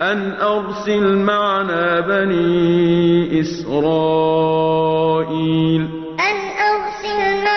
أَنْ أَرْسِلْ مَعَنَا بَنِي إِسْرَائِيلَ أَنْ أَرْسِلْ